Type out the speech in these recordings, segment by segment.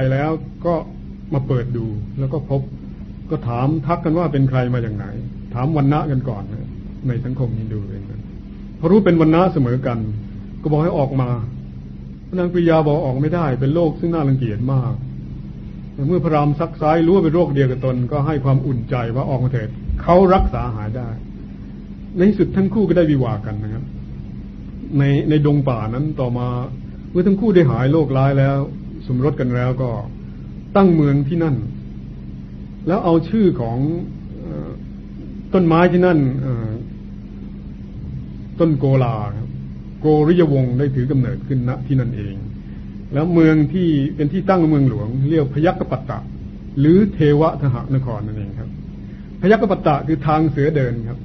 ไปแล้วก็มาเปิดดูแล้วก็พบก็ถามทักกันว่าเป็นใครมาอย่างไหน ถามวันณะกันก่อนนะในสังคมฮินดูเองนะพอรู้เป็นวันณะเสมอกัน ก็บอกให้ออกมานางปริยาบอกออกไม่ได้ เป็นโรคซึ่งน่ารังเกียจมากเมื่อพระรามซักซ้ายรู้ว่าเป็นโรคเดียวกับตน ก็ให้ความอุ่นใจว่าออกมาเถิดเขารักษาหายได้ ในที่สุดทั้งคู่ก็ได้วิวากันนะครับ ในในดงป่านั้นต่อมา เมื่อทั้งคู่ได้หายโรคร้ายแล้ว สมรสกันแล้วก็ตั้งเมืองที่นั่น แล้วเอาชื่อของต้นไม้ที่นั่นต้นโกลาโกริยวงศ์ได้ถือกำเนิดขึ้นณที่นั่นเอง แล้วเมืองที่เป็นที่ตั้งเมืองหลวง เรียกพยัคฆปัตตะ หรือเทวทหนครนั่นเองครับ พยัคฆปัตตะคือทางเสือเดินครับ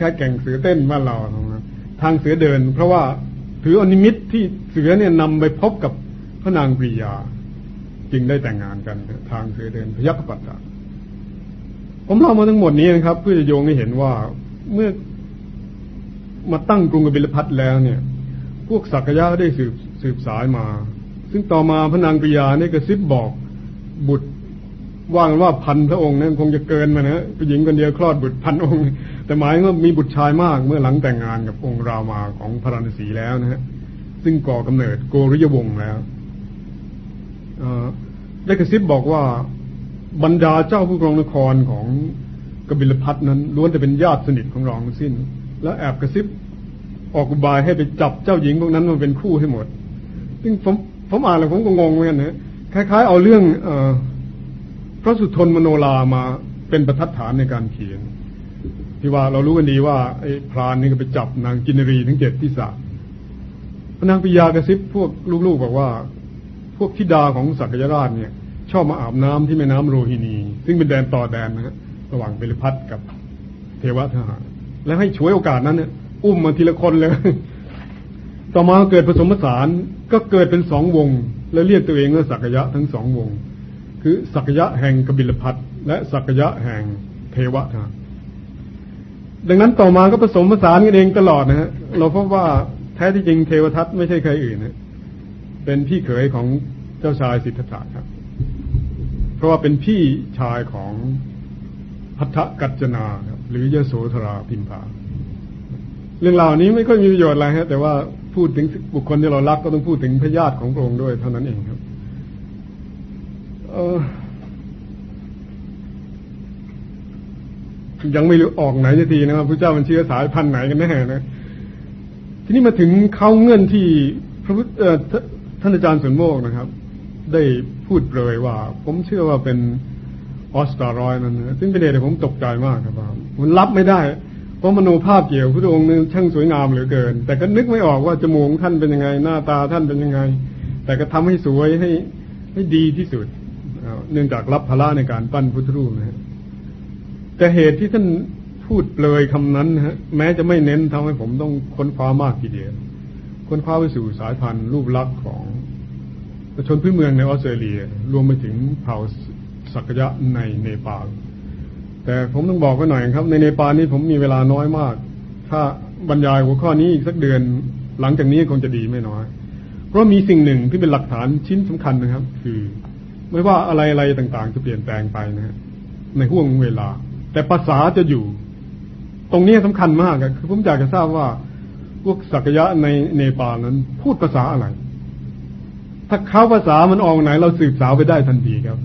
คล้ายแก่งเสือเต้นบ้านเราทางเสือเดิน เพราะว่าถืออนิมิตที่เสือเนี่ยนำไปพบกับ พระนางปรียาจึงได้แต่งงานกันทางเสือเดินพยัคฆปัตตะผมเล่ามาทั้งหมดนี้นะครับ เพื่อจะโยงให้เห็นว่าเมื่อมาตั้งกรุงกบิลพัทแล้วเนี่ย พวกสักยะได้สืบสืบสายมา ซึ่งต่อมาพระนางปิยาเนี่ยกระซิบบอกบุตรว่ากันว่าพันพระองค์นั้นคงจะเกินมานะผู้หญิงคนเดียวคลอดบุตรพันองค์ แต่หมายว่ามีบุตรชายมากเมื่อหลังแต่งงานกับองค์รามาของพระราศีแล้วนะฮะซึ่งก่อกำเนิดโกริยวงศ์แล้ว ได้กระซิบบอกว่าบรรดาเจ้าผู้กรองนครของกบิลพัทนั้นล้วนแต่เป็นญาติสนิทของรองสิ้น แล้วแอบกระซิบออกบายให้ไปจับเจ้าหญิงพวกนั้นมาเป็นคู่ให้หมด ซึ่งผมผมอ่านแล้วผมก็งงเหมือนกันนะคล้ายๆ เอาเรื่องเอพระสุทนมโนรามาเป็นประทัดฐานในการเขียน ที่ว่าเรารู้กันดีว่าไอ้พรานนี่ก็ไปจับนางกินรีทั้งเจ็ดที่สามนางปิยากระซิบพวกลูกๆบอกว่า พวกธิดาของสักยราชเนี่ย ชอบมาอาบน้ำที่แม่น้ำโรฮินี ซึ่งเป็นแดนต่อแดนนะฮะระหว่างเบลพัทกับเทวทหารแล้วให้ช่วยโอกาสนั้นเนี่ยอุ้มมาทีละคนเลย ต่อมาเกิดผสมผสานก็เกิดเป็นสองวง แล้วเรียกตัวเองว่าสักยะทั้งสองวง คือสักยะแห่งกบิลพัทและสักยะแห่งเทวทานดังนั้นต่อมาก็ผสมผสานกันเองตลอดนะฮะเราพบว่าแท้ที่จริงเทวทัตไม่ใช่ใครอื่นนะ เป็นพี่เขยของเจ้าชายสิทธัตถะครับ เพราะว่าเป็นพี่ชายของพัทธกัจจนาครับ หรือยโสธราพิมพาเรื่องราวนี้ไม่ค่อยมีประโยชน์อะไรฮะแต่ว่าพูดถึงบุคคลที่เรารักก็ต้องพูดถึงพญาติของพระองค์ด้วยเท่านั้นเองครับยังไม่รู้ออกไหนทีนะครับพระเจ้ามันเชื้อสายพันธุ์ไหนกันแน่นะ ทีนี้มาถึงเข้าเงื่อนที่พระพุทธ ท่านอาจารย์สุนโมกนะครับ ได้พูดเลยว่า ผมเชื่อว่าเป็นออสตารอยนั่นนะซึ่งเป็นเหตุที่ผมตกใจมากครับมันรับไม่ได้ เพราะมโนภาพเกี่ยวพระองค์นึงช่างสวยงามเหลือเกิน แต่ก็นึกไม่ออกว่าจมูกท่านเป็นยังไง หน้าตาท่านเป็นยังไง แต่ก็ทำให้สวยให้ให้ดีที่สุด เนื่องจากรับภาระในการปั้นพุทธรูปนะฮะแต่เหตุที่ท่านพูดเปลยคำนั้นฮะ แม้จะไม่เน้นทำให้ผมต้องค้นคว้ามากทีเดียวค้นคว้าไปสู่สายพันธุ์รูปลักษณ์ของ ชนพื้นเมืองในออสเตรเลีย รวมไปถึงเผ่าสักยะในเนปาลแต่ผมต้องบอกกันหน่อยครับในเนปาลนี้ผมมีเวลาน้อยมาก ถ้าบรรยายหัวข้อนี้อีกสักเดือน หลังจากนี้คงจะดีไม่น้อย เพราะมีสิ่งหนึ่งที่เป็นหลักฐานชิ้นสำคัญนะครับ คือ ไม่ว่าอะไรอะไรต่างๆ จะเปลี่ยนแปลงไปนะฮะในห่วงเวลา แต่ภาษาจะอยู่ ตรงนี้สำคัญมากคือผมอยากจะทราบว่าพวกสักยะในเนปาลนั้น พูดภาษาอะไร ถ้าเขาภาษามันออกไหน เราสืบสาวไปได้ทันทีครับ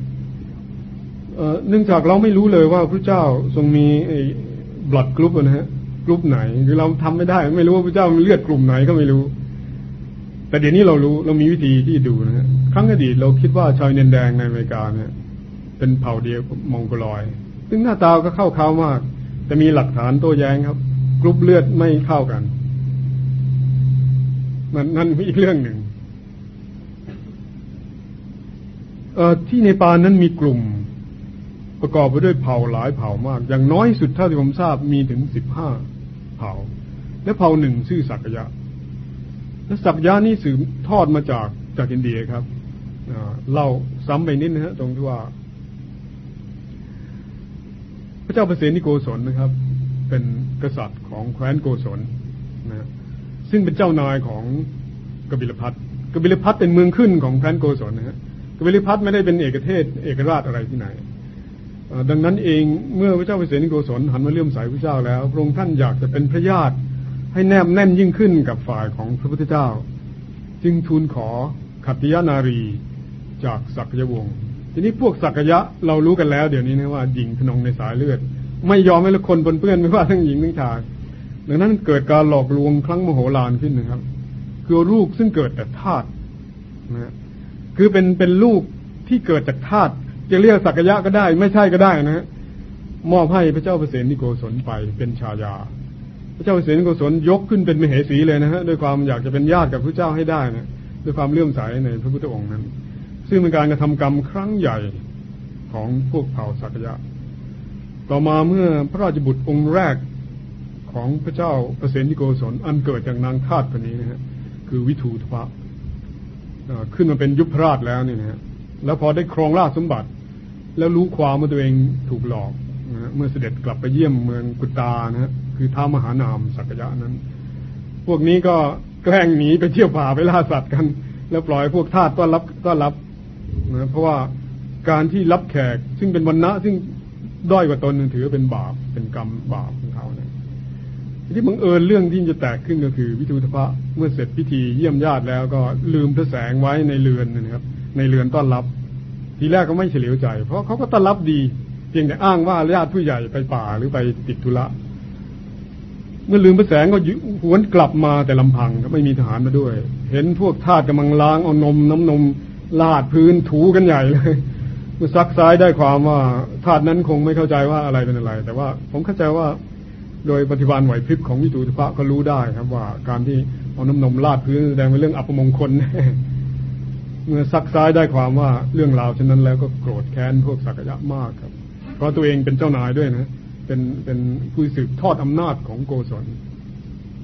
เนื่องจากเราไม่รู้เลยว่าพระเจ้าทรงมีไอ้บลัดกรุ๊ปนะฮะกรุ๊ปไหนคือเราทำไม่ได้ ไม่รู้ว่าพระเจ้ามีเลือดกลุ่มไหนก็ไม่รู้ แต่เดี๋ยวนี้เรารู้เรามีวิธีที่ดูนะฮะครั้งอดีตเราคิดว่าชาวเนนแดงในอเมริกาเนี่ย เป็นเผ่าเดียวมองโกลอย ซึ่งหน้าตาก็เข้าเขามาก แต่มีหลักฐานโต้แย้งครับ กรุ๊ปเลือดไม่เข้ากันนั่นนั่นอีกเรื่องหนึ่งเอ่อ ที่ในปานนั้นมีกลุ่มประกอบไปด้วยเผ่าหลายเผ่ามาก อย่างน้อยสุดเท่าที่ผมทราบมีถึงสิบห้าเผ่า และเผ่าหนึ่งชื่อสักยะ และสักยะนี่สืบทอดมาจากจากอินเดียครับเล่าซ้ำไปนิดนะฮะตรงที่ว่า พระเจ้าปเสนทิโกศลนะครับ เป็นกษัตริย์ของแคว้นโกศลนะซึ่งเป็นเจ้านายของกบิลพัสดุ์กบิลพัสดุ์เป็นเมืองขึ้นของแคว้นโกศลนะฮะ กบิลพัสดุ์ไม่ได้เป็นเอกเทศเอกราชอะไรที่ไหน ดังนั้นเองเมื่อพระเจ้าปเสนทิโกศลหันมาเลื่อมใสพระพุทธเจ้าแล้ว พระองค์ท่านอยากจะเป็นพระญาติให้แนบแน่นยิ่งขึ้นกับฝ่ายของพระพุทธเจ้า จึงทูลขอขัตติยนารีจากสักยวงศ์ทีนี้พวกสักยะเรารู้กันแล้ว เดี๋ยวนี้นะว่าหญิงทนงในสายเลือด ไม่ยอมให้ละคนปนเปื้อนไม่ว่าทั้งหญิงทั้งชายดังนั้นเกิดการหลอกลวงครั้งมโหฬารขึ้นนะครับ คือลูกซึ่งเกิดแต่ธาตุนะ คือเป็นเป็นลูกที่เกิดจากธาตุจะเรียกสักยะก็ได้ ไม่ใช่ก็ได้นะฮะมอบให้พระเจ้าเปรตนิโกศลไปเป็นชายา พระเจ้าเปรตนิโกศลยกขึ้นเป็นมเหสีเลยนะฮะด้วยความอยากจะเป็นญาติกับพระเจ้าให้ได้นะด้วยความเลื่อมใสในพระพุทธองค์นั้น ซึ่งเป็นการกระทำกรรมครั้งใหญ่ของพวกเผ่าสักยะ ต่อมาเมื่อพระราชบุตรองค์แรกของพระเจ้าเปรตนิโกศลอันเกิดจากนางทาสคนนี้นะฮะคือวิทูทพะ ขึ้นมาเป็นยุพราชแล้วนี่นะแล้วพอได้ครองราชสมบัติ แล้วรู้ความว่าตัวเองถูกหลอกนะเมื่อเสด็จกลับไปเยี่ยมเมืองกุตานะฮะคือท้ามหานามสักยะนั้น พวกนี้ก็แกล้งหนีไปเที่ยวป่าไปล่าสัตว์กัน แล้วปล่อยพวกทาสต้อนรับต้อนรับนะเพราะว่าการที่รับแขกซึ่งเป็นวันณะซึ่งด้อยกว่าตนถือเป็นบาปเป็นกรรมบาปของเขาเนี่ย ที่บังเอิญเรื่องที่จะแตกขึ้นก็คือวิทูตพะเมื่อเสร็จพิธีเยี่ยมญาติแล้วก็ลืมพระแสงไว้ในเรือนนะครับ ในเรือนต้อนรับ ทีแรกก็ไม่เฉลียวใจ เพราะเขาก็ต้อนรับดี เพียงแต่อ้างว่าญาติผู้ใหญ่ไปป่าหรือไปติดธุระเมื่อลืมพระแสงก็หวนกลับมาแต่ลำพังก็ไม่มีทหารมาด้วย เห็นพวกทาสกำลังล้างเอานมน้ำนมลาดพื้นถูกันใหญ่เลยเมื่อซักซ้ายได้ความว่าทาสนั้นคงไม่เข้าใจว่าอะไรเป็นอะไร แต่ว่าผมเข้าใจว่า โดยปฏิบัติไหวพริบของวิจูตพระก็รู้ได้ครับว่าการที่เอาน้ำนมลาดพื้นแสดงเป็นเรื่องอัปมงคล เมื่อซักซ้ายได้ความว่าเรื่องราวเช่นนั้นแล้วก็โกรธแค้นพวกสักยะมากครับ เพราะตัวเองเป็นเจ้านายด้วยนะ เป็นเป็นผู้สืบทอดอำนาจของโกศล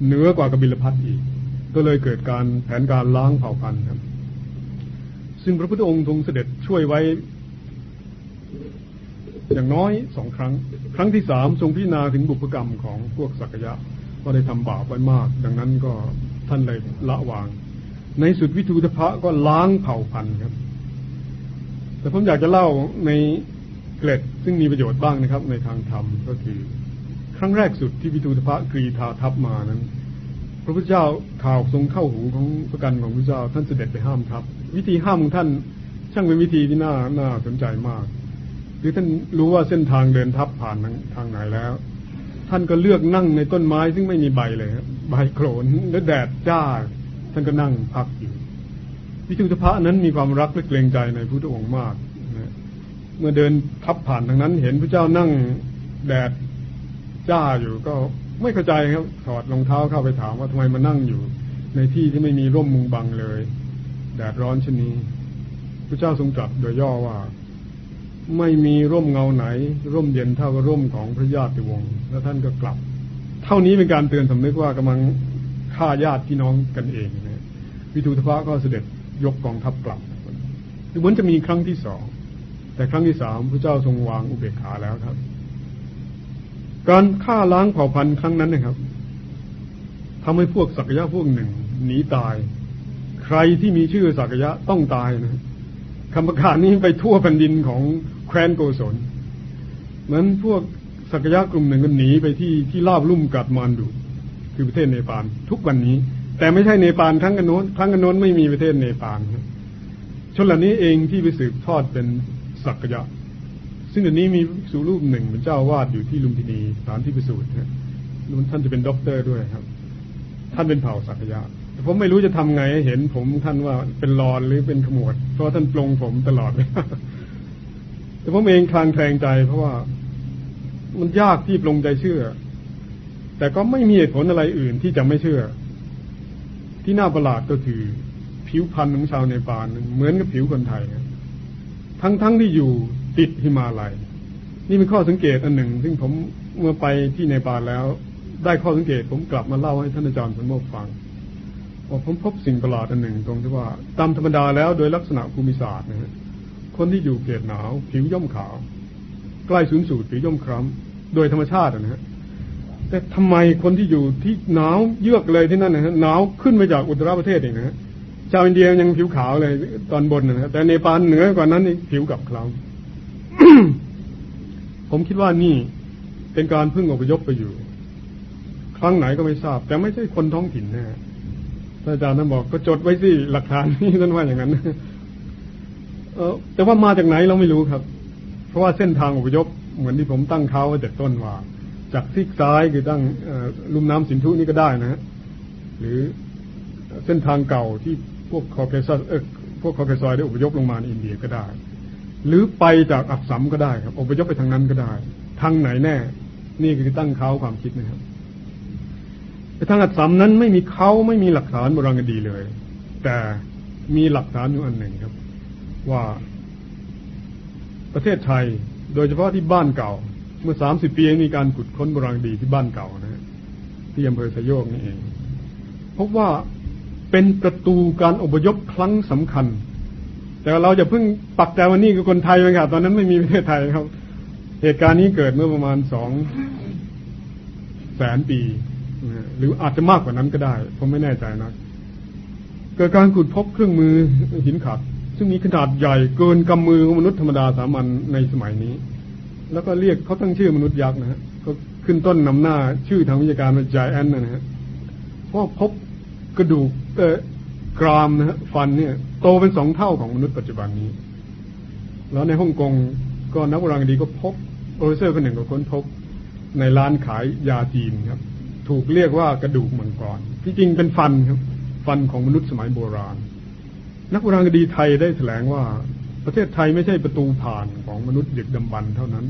เหนือกว่ากบิลพัทอีก ก็เลยเกิดการแผนการล้างเผ่าพันธุ์ครับ ซึ่งพระพุทธองค์ทรงเสด็จช่วยไว้ อย่างน้อยสองครั้ง ครั้งที่สามทรงพิจารณาถึงบุพกรรมของพวกสักยะก็ได้ทำบาปไว้มาก ดังนั้นก็ท่านเลยละวาง ในสุดวิทูตพระก็ล้างเผ่าพันธุ์ครับ แต่ผมอยากจะเล่าในเกล็ดซึ่งมีประโยชน์บ้างนะครับ ในทางธรรมก็คือ ครั้งแรกสุดที่วิทูตพระกรีธาทัพมานั้น พระพุทธเจ้าข่าวทรงเข้าหูของพระกันของพระเจ้าท่านเสด็จไปห้ามทัพ วิธีห้ามของท่านช่างเป็นวิธีที่น่าน่าสนใจมาก คือท่านรู้ว่าเส้นทางเดินทับผ่านทางไหนแล้ว ท่านก็เลือกนั่งในต้นไม้ซึ่งไม่มีใบเลยใบโขลนและแดดจ้า ท่านก็นั่งพักอยู่วิจุตพะนั้นมีความรักและเกรงใจในพระองค์มากเมื่อเดินทับผ่านทางนั้น เห็นพระเจ้านั่งแดดจ้าอยู่ก็ไม่เข้าใจครับถอดรองเท้าเข้าไปถามว่าทำไมมานั่งอยู่ ในที่ที่ไม่มีร่มมุงบังเลย แดดร้อนเช่นนี้พระเจ้าทรงตรัสโดยย่อว่า ไม่มีร่มเงาไหน ร่มเย็นเท่ากับร่มของพระญาติวงศ์แล้วท่านก็กลับ เท่านี้เป็นการเตือนสำนึกว่ากำลังฆ่าญาติพี่น้องกันเองนะวิทูตพระก็เสด็จยกกองทัพกลับเหมือนจะมีครั้งที่สอง แต่ครั้งที่สามพระเจ้าทรงวางอุเบกขาแล้วครับ การฆ่าล้างเผ่าพันธุ์ครั้งนั้นนะครับทำให้พวกสักยะพวกหนึ่งหนีตาย ใครที่มีชื่อสักยะต้องตายนะคำประกาศนี้ไปทั่วแผ่นดินของ คว้นโกศลเหมือนพวกสักยะกลุ่มหนึ่งก็หนีไปที่ที่ลาบลุ่มกัดมานดูคือประเทศเนปาลทุกวันนี้ แต่ไม่ใช่เนปาลครั้งกันโน้นครั้งกันโน้นไม่มีประเทศเนปาลชนเหล่านี้เองที่ไปสืบทอดเป็นศากยะ ซึ่งอันนี้มีภิกษุรูปหนึ่งเป็นเจ้าอาวาสอยู่ที่ลุมพินีสถานที่ประสูตินะท่านจะเป็นด็อกเตอร์ด้วยครับ ท่านเป็นเผ่าศากยะผมไม่รู้จะทำไงให้เห็นผมท่านว่าเป็นลอนหรือเป็นขมวด เพราะท่านปลงผมตลอดเลย แต่ผมเองคลางแทงใจ เพราะว่ามันยากที่ปลงใจเชื่อ แต่ก็ไม่มีเหตุผลอะไรอื่นที่จะไม่เชื่อ ที่น่าประหลาดก็คือ ผิวพรรณของชาวเนปาลเหมือนกับผิวคนไทย ทั้งๆทที่อยู่ติดหิมาลัย นี่เป็นข้อสังเกตอันหนึ่ง ซึ่งผมเมื่อไปที่เนปาลแล้ว ได้ข้อสังเกต ผมกลับมาเล่าให้ท่านอาจารย์สมโมกฟังว่าผมพบสิ่งประหลาดอันหนึ่ง ตรงที่ว่าตามธรรมดาแล้วโดยลักษณะภูมิศาสตร์นะฮะ คนที่อยู่เขตหนาว ผิวย่อมขาว ใกล้ศูนย์สูตรผิวย่อมคล้ำโดยธรรมชาตินะฮะแต่ทำไมคนที่อยู่ที่หนาวเยือกเลยที่นั่นนะฮะหนาวขึ้นมาจากอุตรประเทศเองนะฮะชาวอินเดียยังผิวขาวเลยตอนบนนะครับแต่เนปาลเหนือกว่านั้นนี่ผิวกับคล้ำผมคิดว่านี่เป็นการพึ่งอพยพไปอยู่ ครั้งไหนก็ไม่ทราบ แต่ไม่ใช่คนท้องถิ่นแน่ท่อาจารย์ท่านบอกก็จดไว้สิหลักฐานนี่ท่านว่าอย่างนั้น เออแต่ว่ามาจากไหนเราไม่รู้ครับ เพราะว่าเส้นทางอพยพเหมือนที่ผมตั้งเขาไว้แต่ต้นว่า จากซีกซ้ายคือตั้งลุ่มน้ำสินธุนี่ก็ได้นะฮะหรือเส้นทางเก่าที่พวกคอเคซัสเออพวกคอเคซอยได้อพยพลงมาในอินเดียก็ได้ หรือไปจากอักษมก็ได้ครับอพยพไปทางนั้นก็ได้ ทางไหนแน่ นี่คือตั้งเขาความคิดนะครับทางอักษมนั้นไม่มีเขาไม่มีหลักฐานโบราณคดีเลย แต่มีหลักฐานอยู่อันหนึ่งครับ ว่าประเทศไทยโดยเฉพาะที่บ้านเก่า เมื่อสามสิบปีมีการขุดค้นโบราณดีที่บ้านเก่านะที่อำเภอสยโยกนี่เองพบว่าเป็นประตูการอพยพครั้งสำคัญ แต่เราจะเพิ่งปักใจว่านี่คือคนไทยไหมครับตอนนั้นไม่มีประเทศไทยครับ เหตุการณ์นี้เกิดเมื่อประมาณสองแสนปี หรืออาจจะมากกว่านั้นก็ได้ ผมไม่แน่ใจนะเกิดการขุดพบเครื่องมือหินขัด ซึ่งมีขนาดใหญ่เกินกำมือของมนุษย์ธรรมดาสามัญในสมัยนี้ แล้วก็เรียกเขาตั้งชื่อมนุษย์ยักษ์นะฮะก็ขึ้นต้นนำหน้าชื่อทางวิชาการว่าจายแอนนะฮะเพราะพบกระดูกเอ่อกรามนะฮะฟันเนี่ย โตเป็นสองเท่าของมนุษย์ปัจจุบันนี้ แล้วในฮ่องกงก็นักโบราณคดีก็พบ professor คนหนึ่งก็ค้นพบในร้านขายยาจีนครับ ถูกเรียกว่ากระดูกมังกรที่จริงเป็นฟันครับ ฟันของมนุษย์สมัยโบราณ นักโบราณคดีไทยได้แถลงว่า ประเทศไทยไม่ใช่ประตูผ่านของมนุษย์ดึกดำบรรพ์เท่านั้น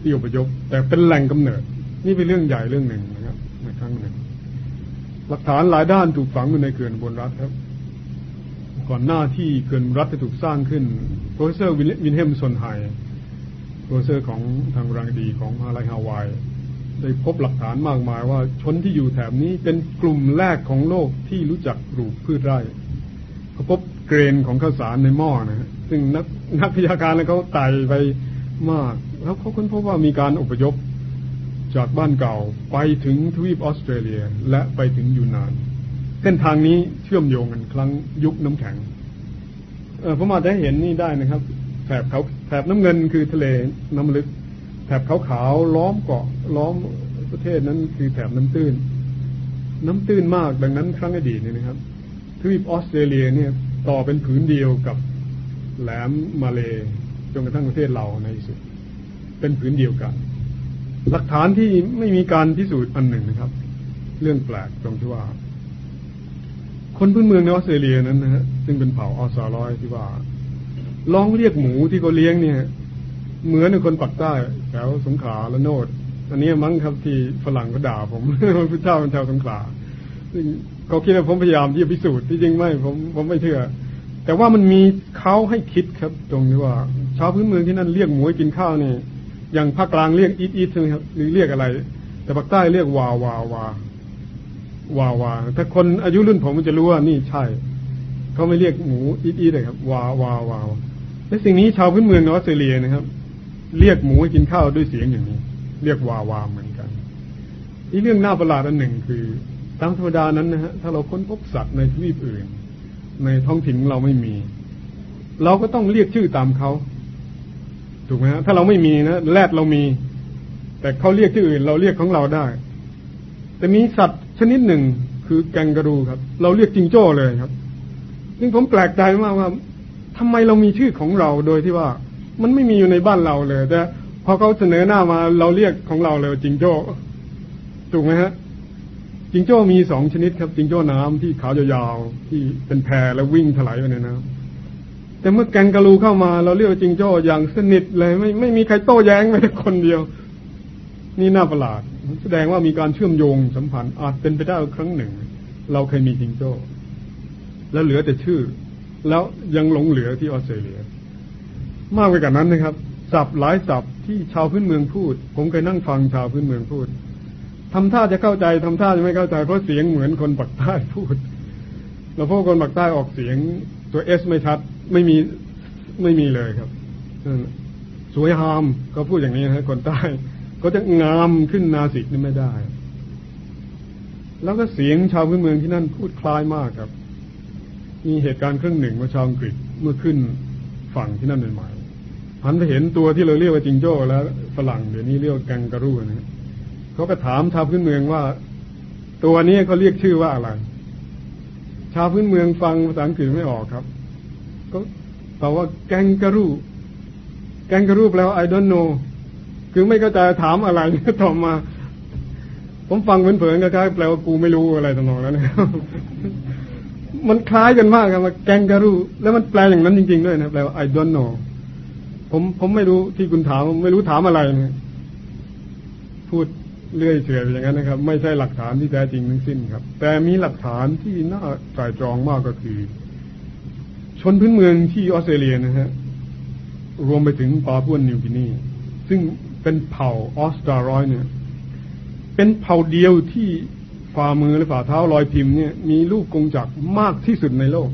ที่อพยพแต่เป็นแหล่งกำเนิด นี่เป็นเรื่องใหญ่เรื่องหนึ่งนะครับในครั้งหนึ่ง หลักฐานหลายด้านถูกฝังอยู่ในเขื่อนอุบลรัตน์ครับ ก่อนหน้าที่เขื่อนอุบลรัตน์จะถูกสร้างขึ้น professor วิลเฮล์มโซลไฮม์ professor ของทางรังดีของมหาลัยฮาวายได้พบหลักฐานมากมายว่าชนที่อยู่แถบนี้เป็นกลุ่มแรกของโลกที่รู้จักปลูกพืชไร่เขาพบ เกรนของข้าวสารในหม้อนะฮะซึ่งนักนักพิชาการแล้วเขาไต่ไปมาก แล้วเขาค้นพบว่ามีการอพยพจากบ้านเก่าไปถึงทวีปออสเตรเลียและไปถึงยูนาน เส้นทางนี้เชื่อมโยงกันครั้งยุคน้ำแข็งเออผมอาจจะเห็นนี่ได้นะครับแถบเขาแถบน้ำเงินคือทะเลน้ำลึก แถบขาวๆล้อมเกาะล้อมประเทศนั้นคือแถบน้ำตื้น น้ำตื้นมากดังนั้นครั้งอดีตนี่นะครับทวีปออสเตรเลียเนี่ย ต่อเป็นผืนเดียวกับแหลมมาเลจนกระทั่งประเทศเราในสุด เป็นผืนเดียวกัน หลักฐานที่ไม่มีการพิสูจน์อันหนึ่งนะครับ เรื่องแปลกตรงที่ว่า คนพื้นเมืองในออสเตรเลียนั้นนะฮะซึ่งเป็นเผ่าออสซารอยที่ว่าลองเรียกหมูที่เขาเลี้ยงเนี่ย เหมือนคนปักใต้แถวสงขลาและโนดอันนี้มั้งครับที่ฝรั่งก็ด่าผมพระเจ้าเป็นชาวสงขลาซึ่ง เขาคิดว่าผมพยายามที่จะพิสูจน์ที่จริงไม่ผมผมไม่เชื่อ แต่ว่ามันมีเขาให้คิดครับ ตรงที่ว่าชาวพื้นเมืองที่นั่นเรียกหมูกินข้าวนี่อย่างภาคกลางเรียกอีทอีทใช่ไหมครับหรือเรียกอะไร แต่ภาคใต้เรียกวาวาวาวาวาถ้าคนอายุรุ่นผมมันจะรู้ว่านี่ใช่เขาไม่เรียกหมูอีทอีทเลยครับวาวาวาวและสิ่งนี้ชาวพื้นเมืองออสเตรเลียนะครับ เรียกหมูให้กินข้าวด้วยเสียงอย่างนี้ เรียกวาวาเหมือนกันอีกเรื่องน่าประหลาดอันหนึ่งคือ ตามธรรมดานั้นนะฮะถ้าเราค้นพบสัตว์ในทวีปอื่น ในท้องถิ่นเราไม่มี เราก็ต้องเรียกชื่อตามเขาถูกไหมฮะถ้าเราไม่มีนะแรดเรามี แต่เขาเรียกที่ออื่น เราเรียกของเราได้ แต่มีสัตว์ชนิดหนึ่งคือแกงกระดูครับ เราเรียกจิงโจ้เลยครับซึ่งผมแปลกใจมากว่าทำไมเรามีชื่อของเราโดยที่ว่า มันไม่มีอยู่ในบ้านเราเลยแต่พอเขาเสนอหน้ามา เราเรียกของเราเลยจิงโจ้ถูกไหมฮะ จิงโจ้มีสองชนิดครับจิงโจ้น้ำที่ขาวยาวๆที่เป็นแพรแล้ววิ่งถลายไปในน้ำแต่เมื่อแกงกะลูเข้ามา เราเรียกจิงโจ้อย่างสนิทเลยไม่ไม่มีใครโต้แย้งแม้แต่คนเดียว นี่น่าประหลาด แสดงว่ามีการเชื่อมโยงสัมพันธ์อาจเป็นไปได้ครั้งหนึ่ง เราเคยมีจิงโจ้ แล้วเหลือแต่ชื่อ แล้วยังหลงเหลือที่ออสเตรเลีย มากไปกว่านั้นนะครับศัพท์หลายศัพท์ที่ชาวพื้นเมืองพูด ผมเคยนั่งฟังชาวพื้นเมืองพูด ทำท่าจะเข้าใจทำท่าจะไม่เข้าใจ เพราะเสียงเหมือนคนปักใต้พูดเราพวกคนปักใต้ออกเสียงตัวเอสไม่ชัด ไม่มีไม่มีเลยครับสวยงามก็พูดอย่างนี้นะคนใต้ก็จะงามขึ้นนาสิกนี่ไม่ได้ แล้วก็เสียงชาวพื้นเมืองที่นั่นพูดคล้ายมากครับ มีเหตุการณ์ครึ่งหนึ่งว่าชาวอังกฤษเมื่อขึ้นฝั่งที่นั่นใหม่ๆหันไปเห็นตัวที่เราเรียกว่าจิงโจ้แล้วฝรั่งเดี๋ยวนี้เรียกแกงกระรูนะ เขาก็ถามชาวพื้นเมืองว่า ตัวนี้เขาเรียกชื่อว่าอะไร ชาวพื้นเมืองฟังภาษาอังกฤษไม่ออกครับ ก็ตอบว่าแกงกระรูแกงกระรูแปลว่า I don't know คือไม่เข้าใจถามอะไรก็ตอบมา ผมฟังเผินๆก็คล้ายแปลว่ากูไม่รู้อะไรต่างๆแล้วนะมันคล้ายกันมากครับว่าแกงกระรูแล้วมันแปลอย่างนั้นจริง ๆ ด้วยนะแปลว่า I don't know ผมผมไม่รู้ที่คุณถาม ไม่รู้ถามอะไรนะพูด เรื่อยเฉื่อยอย่างนั้นนะครับ ไม่ใช่หลักฐานที่แท้จริงทั้งสิ้นครับ แต่มีหลักฐานที่น่าใส่ตรองมากก็คือ ชนพื้นเมืองที่ออสเตรเลียนะฮะรวมไปถึงปาพัวนิวกินีซึ่งเป็นเผ่าออสตรารอยเนี่ย เป็นเผ่าเดียวที่ฝ่ามือหรือฝ่าเท้ารอยพิมพ์เนี่ยมีลูกกงจักรมากที่สุดในโลก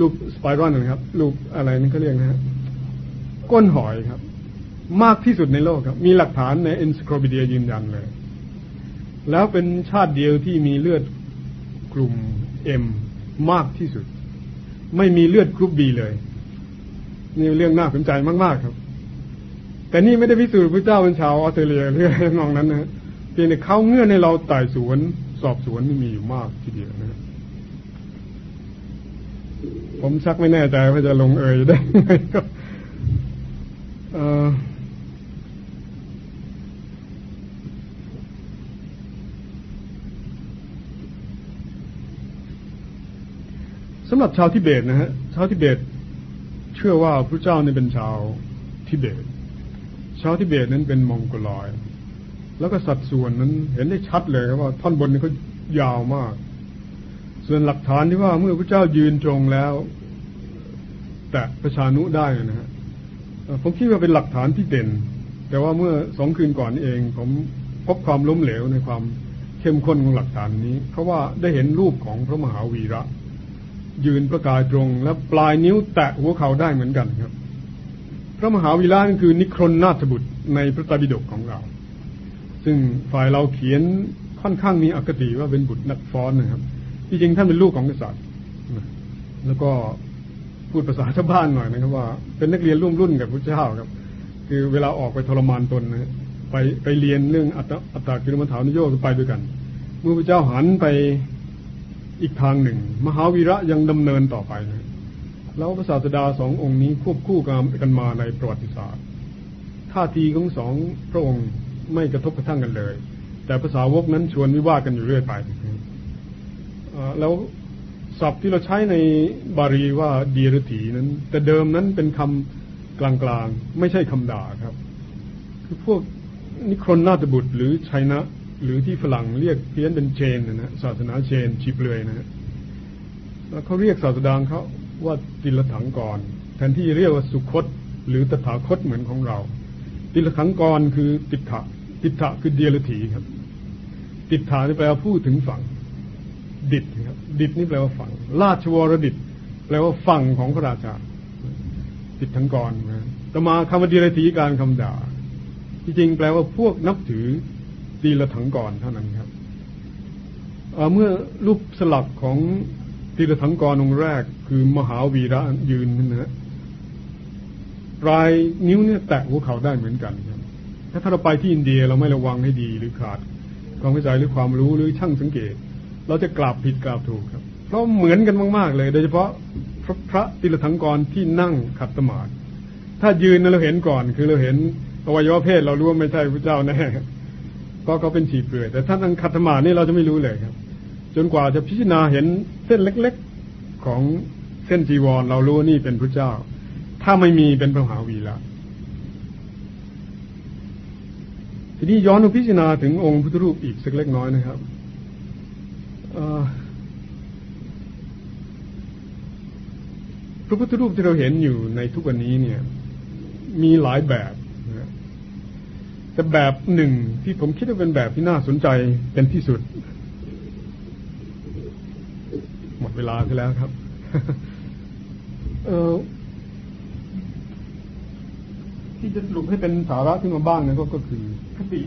ลูกสไปรอนนะครับ ลูกอะไรนั่นเขาเรียกนะฮะก้นหอยครับ มากที่สุดในโลกครับ มีหลักฐานในเอ็นสโครบิเดียยืนยันเลย แล้วเป็นชาติเดียวที่มีเลือดกลุ่มเอ็มมากที่สุด ไม่มีเลือดกรุ๊ปบีเลย นี่เรื่องน่าสนใจมากๆครับ แต่นี่ไม่ได้พิสูจน์พระเจ้าเป็นชาวออสเตรเลียเรื่องนองนั้นนะเพียงแต่เขาเงื่อนในเราไต่สวนสอบสวนมีอยู่มากทีเดียวนะผมชักไม่แน่ใจว่าจะลงเอยได้ไหมก็ สำหรับชาวทิเบตนะฮะชาวทิเบต เชื่อว่าพระเจ้านี่เป็นชาวทิเบต ชาวทิเบตนั้นเป็นมองโกลอยแล้วก็สัดส่วนนั้นเห็นได้ชัดเลยครับว่าท่อนบนนี่เขายาวมาก ส่วนหลักฐานที่ว่าเมื่อพระเจ้ายืนตรงแล้ว แต่ประชานุได้นะฮะผมคิดว่าเป็นหลักฐานที่เด่น แต่ว่าเมื่อสองคืนก่อนเอง ผมพบความล้มเหลวในความเข้มข้นของหลักฐานนี้ เพราะว่าได้เห็นรูปของพระมหาวีระ ยืนประกายตรง และปลายนิ้วแตะหัวเขาได้เหมือนกันครับ พระมหาวีระนั่นคือนิครนนาถบุตรในพระไตรปิฎกของเรา ซึ่งฝ่ายเราเขียนค่อนข้างมีอคติว่าเป็นบุตรนักฟ้อนนะครับ ที่จริงท่านเป็นลูกของกษัตริย์แล้วก็พูดภาษาชาวบ้านหน่อยนะครับ ว่าเป็นนักเรียนร่วมรุ่นกับพระเจ้าครับ คือเวลาออกไปทรมานตนนะไปไปเรียนเรื่องอัตอัตตากิรมัฐานุโยกไปด้วยกัน เมื่อพระเจ้าหันไป อีกทางหนึ่ง มหาวีระยังดำเนินต่อไปนะแล้วพระศาสดาสององค์นี้ควบคู่กันมาในประวัติศาสตร์ท่าทีของสองพระองค์ไม่กระทบกระทั่งกันเลย แต่ภาษาวกนั้นชวนวิวาทกันอยู่เรื่อยไปแล้วศัพท์ที่เราใช้ในบาลีว่าเดียรถีนั้น แต่เดิมนั้นเป็นคำกลางๆ ไม่ใช่คำด่าครับ คือพวกนิครนนาตบุตรหรือชัยนะ หรือที่ฝรั่งเรียกเพี้ยนเป็นเชนนะฮะศาสนาเชนชีเปลือยนะฮะแล้วเขาเรียกศาสดางเขาว่าติลถังกรแทนที่เรียกว่าสุคต หรือตถาคตเหมือนของเรา ติลถังกรคือติถะติถะคือเดียรถีครับ ติถานี่แปลว่าพูดถึงฝั่ง ดิดครับ ดิดนี่แปลว่าฝั่ง ราชวรดิดแปลว่าฝั่งของพระราชาดิดทั้งกรนะต่อมาคำว่าดีรถีการคำด่า ที่จริงแปลว่าพวกนับถือ ตีละถังกรเท่านั้นครับเมื่อรูปสลักของตีละถังกรองค์แรก คือมหาวีระยืนนะฮะปลายนิ้วเนี่ยแตะหัวเข่าได้เหมือนกันครับถ้าเราไปที่อินเดียเราไม่ระวังให้ดีหรือขาดความเข้าใจหรือความรู้หรือช่างสังเกต เราจะกราบผิดกราบถูกครับ เพราะเหมือนกันมาก ๆ เลย โดยเฉพาะพระพระติลถังกรที่นั่งขัดสมาธิถ้ายืนเราเห็นก่อน คือเราเห็นอวัยวะเพศเรารู้ว่าไม่ใช่พระเจ้าแน่ ก็เขาเป็นฉีเปลือยแต่ถ้านั่งขัดสมานี่เราจะไม่รู้เลยครับ จนกว่าจะพิจารณาเห็นเส้นเล็กๆของเส้นจีวร เรารู้นี่เป็นพระเจ้า ถ้าไม่มีเป็นพระมหาวีละทีนี้ย้อนมาพิจารณาถึงองค์พุทธรูปอีกสักเล็กน้อยนะครับพระพุทธรูปที่เราเห็นอยู่ในทุกวันนี้เนี่ย มีหลายแบบ แต่แบบหนึ่งที่ผมคิดว่าเป็นแบบที่น่าสนใจเป็นที่สุด หมดเวลาไปแล้วครับ เออที่จะสรุปให้เป็นสาระขึ้นมาบ้างนะก็คือคติ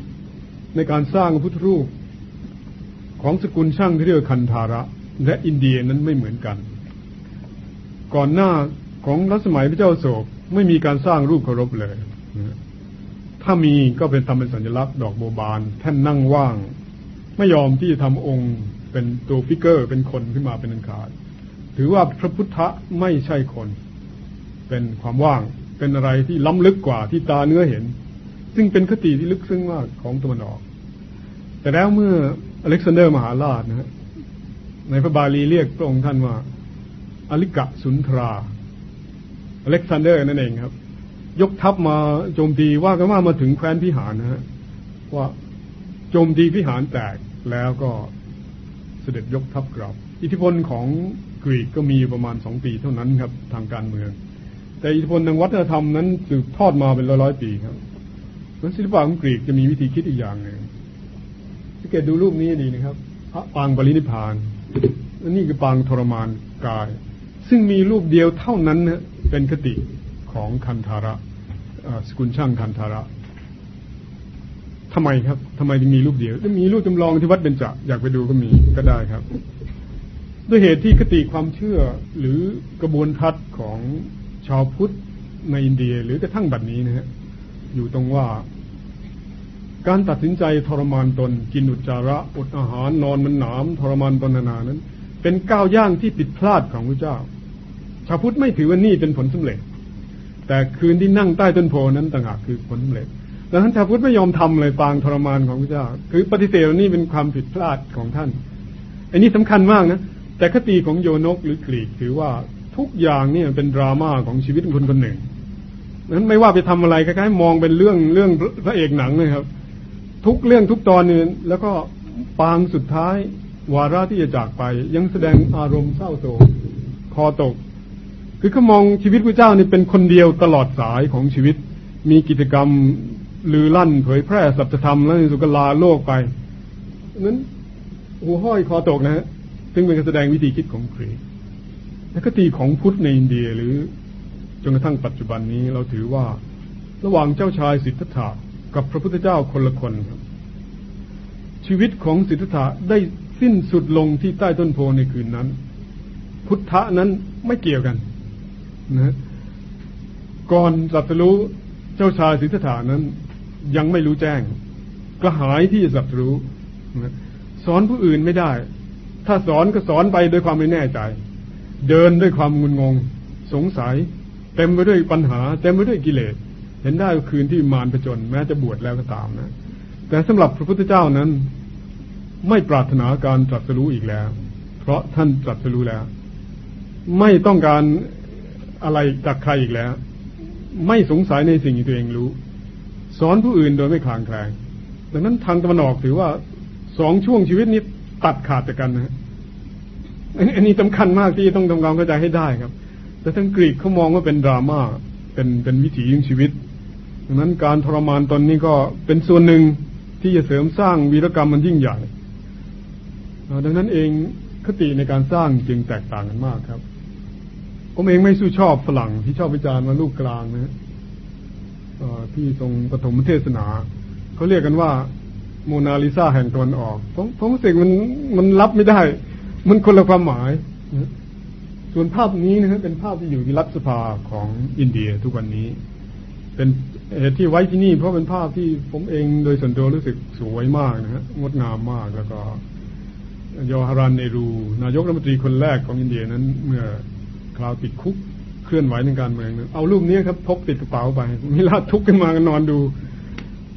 ในการสร้างพุทธรูปของสกุลช่างที่เรียกคันธาระ และอินเดียนั้นไม่เหมือนกัน ก่อนหน้าของรัชสมัยพระเจ้าอโศกไม่มีการสร้างรูปเคารพเลย ถ้ามีก็เป็นทำเป็นสัญลักษณ์ดอกบัวบานแท่นนั่งว่าง ไม่ยอมที่จะทำองค์เป็นตัว figure เป็นคนขึ้นมาเป็นอันขาด ถือว่าพระพุทธไม่ใช่คน เป็นความว่างเป็นอะไรที่ล้ำลึกกว่าที่ตาเนื้อเห็น ซึ่งเป็นคติที่ลึกซึ้งมากของตะวันออก แต่แล้วเมื่ออเล็กซานเดอร์มหาราชนะฮะในพระบาลีเรียกพระองค์ท่านว่าอลิกะสุนทรา อเล็กซานเดอร์นั่นเองครับ ยกทัพมาโจมตีว่ากันว่ามาถึงแคว้นพิหารนะฮะว่าโจมตีพิหารแตกแล้วก็เสด็จยกทัพกลับ อิทธิพลของกรีกก็มีประมาณสองปีเท่านั้นครับ ทางการเมือง แต่อิทธิพลทางวัฒนธรรมนั้นสืบทอดมาเป็นร้อยร้อยปีครับนั้นศิลปะของกรีกจะมีวิธีคิดอีกอย่างหนึ่งสังเกตดูรูปนี้ดีนะครับพระปางบรินิพานและนี่คือปางทรมานกาย ซึ่งมีรูปเดียวเท่านั้นนะเป็นคติของคันธาระ สกุลช่างคันธาระทำไมครับทำไมจึงมีรูปเดียวจะมีรูปจำลองที่วัดเบญจอยากไปดูก็มีก็ได้ครับ ด้วยเหตุที่คติความเชื่อหรือกระบวนทัศน์ของชาวพุทธในอินเดีย หรือกระทั่งบัดนี้นะฮะอยู่ตรงว่า การตัดสินใจทรมานตน กินอุจจาระอดอาหารนอนมันหนามทรมานตนนานั้น เป็นก้าวย่างที่ผิดพลาดของพระเจ้า ชาวพุทธไม่ถือว่านี่เป็นผลสำเร็จ แต่คืนที่นั่งใต้ต้นโพนั้นต่างหากคือผลสำเร็จดังนั้นชาวพุทธไม่ยอมทำเลยปางทรมานของพระเจ้า คือปฏิเสธนี่เป็นความผิดพลาดของท่าน อันนี้สำคัญมากนะ แต่คติของโยนกหรือกรีกถือว่าทุกอย่างนี่เป็นดราม่าของชีวิตคนคนหนึ่งนั้นไม่ว่าไปทำอะไรคล้ายๆมองเป็นเรื่องเรื่องพระเอกหนังเลยครับ ทุกเรื่องทุกตอนนี่แล้วก็ปางสุดท้ายวาระที่จะจากไป ยังแสดงอารมณ์เศร้าโศกคอตก คือเขามองชีวิตพระเจ้านี่เป็นคนเดียวตลอดสายของชีวิต มีกิจกรรมลือลั่นเผยแพร่สัจธรรมแล้วสุกลาโลกไปนั้นหัวห้อยคอตกนะฮะซึ่งเป็นการแสดงวิธีคิดของกรีและคติของพุทธในอินเดียหรือจนกระทั่งปัจจุบันนี้เราถือว่า ระหว่างเจ้าชายสิทธัตถะกับพระพุทธเจ้าคนละคนครับ ชีวิตของสิทธัตถะได้สิ้นสุดลงที่ใต้ต้นโพในคืนนั้น พุทธะนั้นไม่เกี่ยวกัน นะก่อนสัตรู้เจ้าชายสิทธัตถะนั้น ยังไม่รู้แจ้ง กระหายที่จะสัตรู้สอนผู้อื่นไม่ได้ ถ้าสอนก็สอนไปด้วยความไม่แน่ใจ เดินด้วยความงุนงง สงสัย เต็มไปด้วยปัญหา เต็มไปด้วยกิเลส เห็นได้คืนที่มารผจญแม้จะบวชแล้วก็ตามนะ แต่สำหรับพระพุทธเจ้านั้น ไม่ปรารถนาการตรัสรู้อีกแล้ว เพราะท่านตรัสรู้แล้ว ไม่ต้องการ อะไรจากใครอีกแล้ว ไม่สงสัยในสิ่งที่ตัวเองรู้ สอนผู้อื่นโดยไม่คลางแคลงดังนั้นทางตะวันออกถือว่าสองช่วงชีวิตนี้ตัดขาดจากกันนะอันนี้สำคัญมากที่ต้องทำความเข้าใจให้ได้ครับ แต่ทั้งกรีกเขามองว่าเป็นดราม่าเป็นเป็นวิถียิ่งชีวิตดังนั้นการทรมานตนนี้ก็เป็นส่วนหนึ่งที่จะเสริมสร้างวีรกรรมมันยิ่งใหญ่ดังนั้นเองคติในการสร้างจึงแตกต่างกันมากครับ ผมเองไม่สู้ชอบฝรั่งที่ชอบวิจารณ์ว่าลูกกลางนะที่ตรงปฐมเทศนา เขาเรียกกันว่า โมนาลิซาแห่งตะวันออกผมผมรู้สึกมันมันรับไม่ได้ มันคนละความหมายส่วนภาพนี้นะครับเป็นภาพที่อยู่ที่รัฐสภาของอินเดียทุกวันนี้ เป็นเหตุที่ไว้ที่นี่ เพราะเป็นภาพที่ผมเองโดยส่วนตัวรู้สึกสวยมากนะฮะงดงามมากแล้วก็ยอฮารันเนรู นายกรัฐมนตรีคนแรกของอินเดียนั้นเมื่อ คราวติดคุกเคลื่อนไหวในการเมืองเอารูปนี้ครับพกติดกระเป๋าไปมีลาดทุกข์ขึ้นมากันนอนดู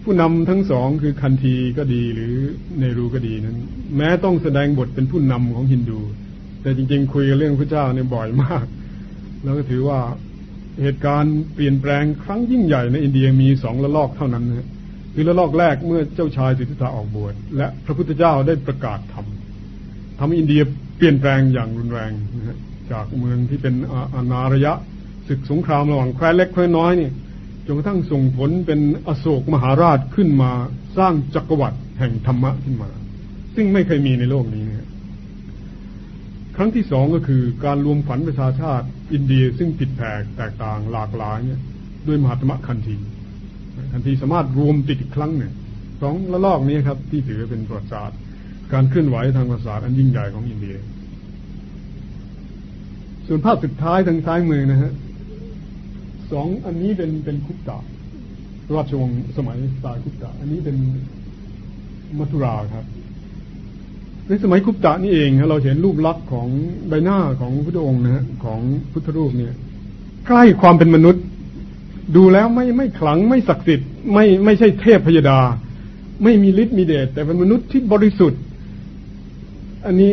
ผู้นำทั้งสองคือคันธีก็ดีหรือเนรูก็ดีนั้น แม้ต้องแสดงบทเป็นผู้นำของฮินดู แต่จริง ๆ คุยกันเรื่องพระเจ้าเนี่ยบ่อยมาก แล้วก็ถือว่าเหตุการณ์เปลี่ยนแปลงครั้งยิ่งใหญ่ในอินเดียมีสองระลอกเท่านั้นนะคือระลอกแรกเมื่อเจ้าชายสิทธัตถะออกบวชและพระพุทธเจ้าได้ประกาศธรรมทำให้อินเดียเปลี่ยนแปลงอย่างรุนแรงนะ จากเมืองที่เป็นอาณาระยะศึกสงครามระหว่างแคว้นเล็กแคว้นน้อยนี่จนกระทั่งส่งผลเป็นอโศกมหาราชขึ้นมาสร้างจักรวรรดิแห่งธรรมะขึ้นมา ซึ่งไม่เคยมีในโลกนี้นะครั้งที่สองก็คือการรวมขวัญประชาชาติ อินเดียซึ่งผิดแผกแตกต่างหลากหลายเนี่ยด้วยมหาธรรมคันธีคันธีสามารถรวมติดอีกครั้งหนึ่งสองละลอกนี้ครับ ที่ถือเป็นประวัติศาสตร์การเคลื่อนไหวทางภาษาอันยิ่งใหญ่ของอินเดีย ส่วนภาพสุดท้ายทางซ้ายมือนะฮะสองอันนี้เป็นเป็นคุปตาราชวงศ์สมัยสไตล์คุปตาอันนี้เป็นมัทุราครับในสมัยคุปตะนี่เองเราเห็นรูปลักษณ์ของใบหน้าของพระองค์นะฮะของพุทธรูปเนี่ย ใกล้ความเป็นมนุษย์ ดูแล้วไม่ไม่ขลังไม่ศักดิ์สิทธิ์ไม่ไม่ใช่เทพพยดา ไม่มีฤทธิ์มีเดชแต่เป็นมนุษย์ที่บริสุทธิ์ อันนี้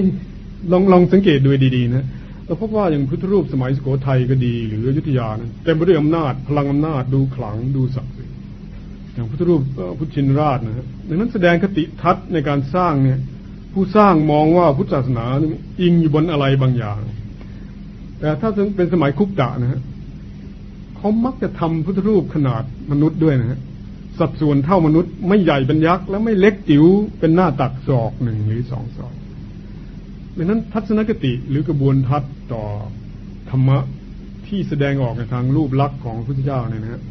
ลองลองสังเกตดูดีๆนะ เราพบว่าอย่างพุทธรูปสมัยสุโขทัยก็ดี หรืออยุธยานะเต็มไปด้วยอำนาจ พลังอำนาจดูขลังดูศักดิ์สิทธิ์อย่างพุทธรูปพุทธชินราชนะฮะดังนั้นแสดงคติทัศน์ในการสร้างเนี่ย ผู้สร้างมองว่าพุทธศาสนาอิงอยู่บนอะไรบางอย่าง แต่ถ้าเป็นสมัยคุปตะนะฮะเขามักจะทำพุทธรูปขนาดมนุษย์ด้วยนะฮะสัดส่วนเท่ามนุษย์ไม่ใหญ่เป็นยักษ์และไม่เล็กจิ๋วเป็นหน้าตักศอกหนึ่งหรือสองศอก ดังนั้นทัศนคติหรือกระบวนทัศน์ต่อธรรมะที่แสดงออกในทางรูปลักษณ์ของพระพุทธเจ้าเนี่ยนะฮะ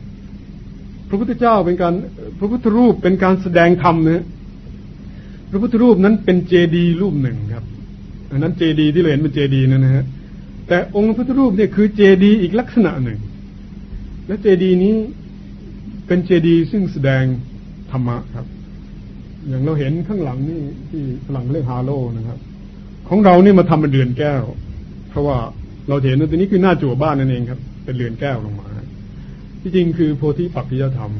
พระพุทธเจ้าเป็นการพระพุทธรูปเป็นการแสดงธรรมนะพระพุทธรูปนั้นเป็นเจดีรูปหนึ่งครับอันนั้นเจดีที่เราเห็นเป็นเจดีนั่นนะฮะแต่องค์พระพุทธรูปเนี่ยคือเจดีอีกลักษณะหนึ่ง และเจดีนี้เป็นเจดีซึ่งแสดงธรรมะครับ อย่างเราเห็นข้างหลังนี่ที่ฝรั่งเรียกฮาโลนะครับ ของเรานี่มาทำเป็นเรือนแก้ว เพราะว่าเราเห็นว่าตัวนี้คือหน้าจั่วบ้านนั่นเองครับ เป็นเรือนแก้วลงมา ที่จริงคือโพธิปักจิยธรรม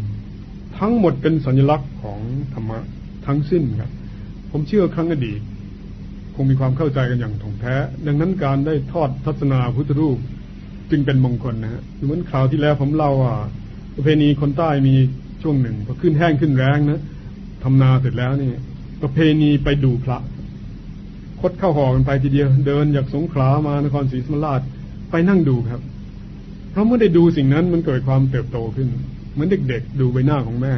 ทั้งหมดเป็นสัญลักษณ์ของธรรมะทั้งสิ้นครับ ผมเชื่อครั้งอดีตคงมีความเข้าใจกันอย่างถ่องแท้ ดังนั้นการได้ทอดทัศนาพุทธรูปจึงเป็นมงคลนะฮะเหมือนข่าวที่แล้วผมเล่าว่าประเพณีคนใต้มีช่วงหนึ่งพอขึ้นแห้งขึ้นแรงนะทำนาเสร็จแล้วนี่ประเพณีไปดูพระ คดเข้าหอกันไปทีเดียว เดินจากสงขลามานครศรีธรรมราชไปนั่งดูครับ เพราะเมื่อได้ดูสิ่งนั้นมันเกิดความเติบโตขึ้น เหมือนเด็กๆ ดูใบหน้าของแม่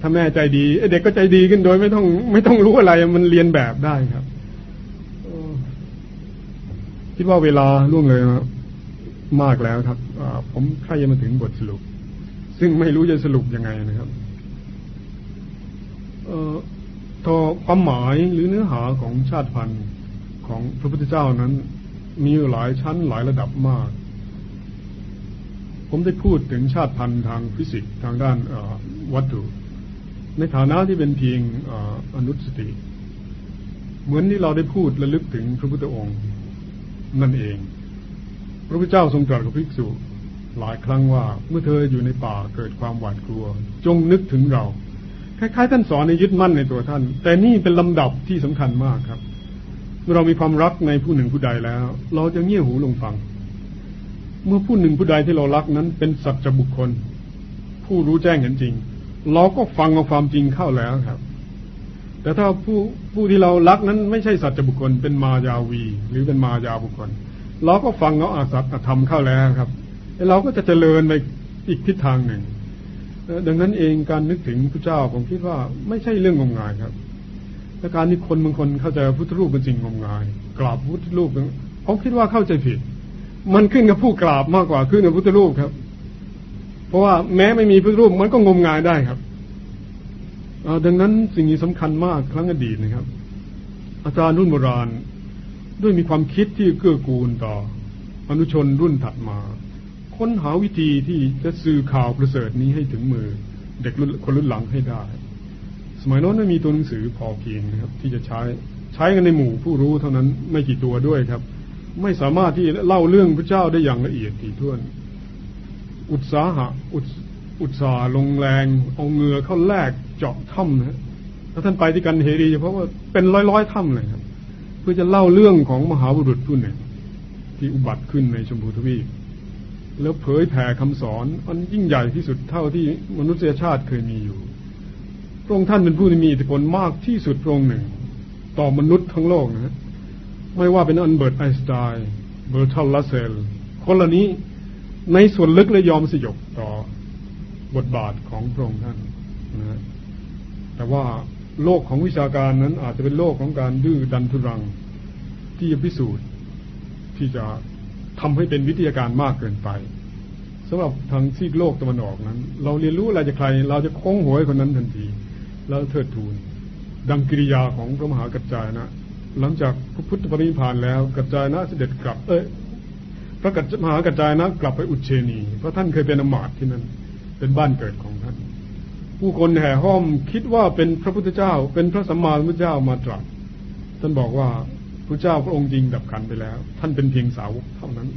ถ้าแม่ใจดีเด็กก็ใจดีขึ้นโดยไม่ต้องไม่ต้องรู้อะไรมันเรียนแบบได้ครับคิดว่าเวลาล่วงเลยมากแล้วครับผมใครจะมาถึงบทสรุป ซึ่งไม่รู้จะสรุปยังไงนะครับ ต่อความหมายหรือเนื้อหาของชาติพันธุ์ของพระพุทธเจ้านั้น มีหลายชั้นหลายระดับมาก ผมได้พูดถึงชาติพันธุ์ทางฟิสิกส์ทางด้านวัตถุ ในฐานะที่เป็นเพียงอนุสติ เหมือนที่เราได้พูดระลึกถึงพระพุทธองค์นั่นเอง พระพุทธเจ้าทรงตรัสกับภิกษุหลายครั้งว่าเมื่อเธออยู่ในป่าเกิดความหวาดกลัว จงนึกถึงเรา คล้ายๆท่านสอนในยึดมั่นในตัวท่าน แต่นี่เป็นลำดับที่สำคัญมากครับเมื่อเรามีความรักในผู้หนึ่งผู้ใดแล้ว เราจะเงี่ยหูลงฟัง เมื่อผู้หนึ่งผู้ใดที่เรารักนั้น เป็นสัจบุคคล ผู้รู้แจ้งเห็นจริง เราก็ฟังเอาความจริงเข้าแล้วครับ แต่ถ้าผู้ผู้ที่เรารักนั้น ไม่ใช่สัจบุคคล เป็นมายาวี หรือเป็นมายาบุคคล เราก็ฟังเอาอาสัตธรรมเข้าแล้วครับเราก็จะเจริญไปอีกทิศทางหนึ่ง ดังนั้นเองการนึกถึงพระเจ้าผมคิดว่าไม่ใช่เรื่องงมงายครับและการที่คนบางคนเข้าใจพุทธรูปเป็นสิ่งงมงาย กราบพุทธรูปผมคิดว่าเข้าใจผิด มันขึ้นกับผู้กราบมากกว่าขึ้นกับพุทธรูปครับ เพราะว่าแม้ไม่มีพุทธรูปมันก็งมงายได้ครับดังนั้นสิ่งนี้สำคัญมากครั้งอดีตนะครับ อาจารย์รุ่นโบราณด้วยมีความคิดที่เกื้อกูลต่ออนุชนรุ่นถัดมา ค้นหาวิธีที่จะสื่อข่าวประเสริฐนี้ให้ถึงมือเด็กรุ่นคนรุ่นหลังให้ได้ สมัยโน้นไม่มีตัวหนังสือพอเพียงนะครับ ที่จะใช้ใช้กันในหมู่ผู้รู้เท่านั้นไม่กี่ตัวด้วยครับ ไม่สามารถที่เล่าเรื่องพระเจ้าได้อย่างละเอียดถี่ถ้วน อุตสาหะอุตสาลงแรงเอาเงือเข้าแลกเจาะถ้ำนะถ้าท่านไปที่กันเฮรีเพราะว่าเป็นร้อยร้อยถ้ำเลยครับ เพื่อจะเล่าเรื่องของมหาบุรุษผู้หนึ่งที่อุบัติขึ้นในชมพูทวีป แล้วเผยแผ่คำสอนอันยิ่งใหญ่ที่สุดเท่าที่มนุษยชาติเคยมีอยู่ พระองค์ท่านเป็นผู้ที่มีอิทธิพลมากที่สุดพระองค์หนึ่ง ต่อมนุษย์ทั้งโลกนะไม่ว่าเป็นอันเบิร์ตไอน์สไตน์เบอร์ทัลลัสเซลคนเหล่านี้ในส่วนลึกและยอมสยบต่อบทบาทของพระองค์ท่านนะแต่ว่าโลกของวิชาการนั้นอาจจะเป็นโลกของการดื้อดันทุรังที่จะพิสูจน์ที่จะ ทำให้เป็นวิทยาการมากเกินไปสำหรับทางซีกโลกตะวันออกนั้น เราเรียนรู้อะไรจากใคร เราจะโค้งหัวคนนั้นทันทีแล้วเทิดทูน ดังกิริยาของพระมหากัจจายนะ หลังจากพระพุทธปรินิพานแล้วกระจายนะเสด็จกลับ เอ้ยพระกัจมหากัจจายนะกลับไปอุเชนี เพราะท่านเคยเป็นอมาตที่นั่นเป็นบ้านเกิดของท่าน ผู้คนแห่ห้อมคิดว่าเป็นพระพุทธเจ้า เป็นพระสัมมาสัมพุทธเจ้ามาตรัสท่านบอกว่า พระเจ้าพระองค์จริงดับขันไปแล้ว ท่านเป็นเพียงสาวกเท่านั้น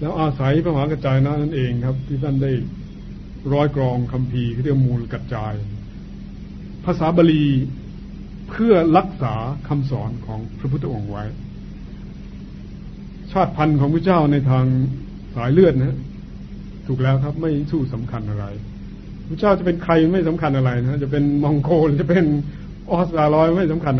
แล้วอาศัยพระมหากระจายนะนั่นเองครับ ที่ท่านได้ร้อยกรองคำพีเรียกมูลกระจาย ภาษาบาลีเพื่อรักษาคำสอนของพระพุทธองค์ไว้ ชาติพันธุ์ของพระเจ้าในทางสายเลือดนะถูกแล้วครับไม่สู้สำคัญอะไรพระเจ้าจะเป็นใครไม่สำคัญอะไรนะจะเป็นมองโกลจะเป็นออสตราลอยไม่สำคัญ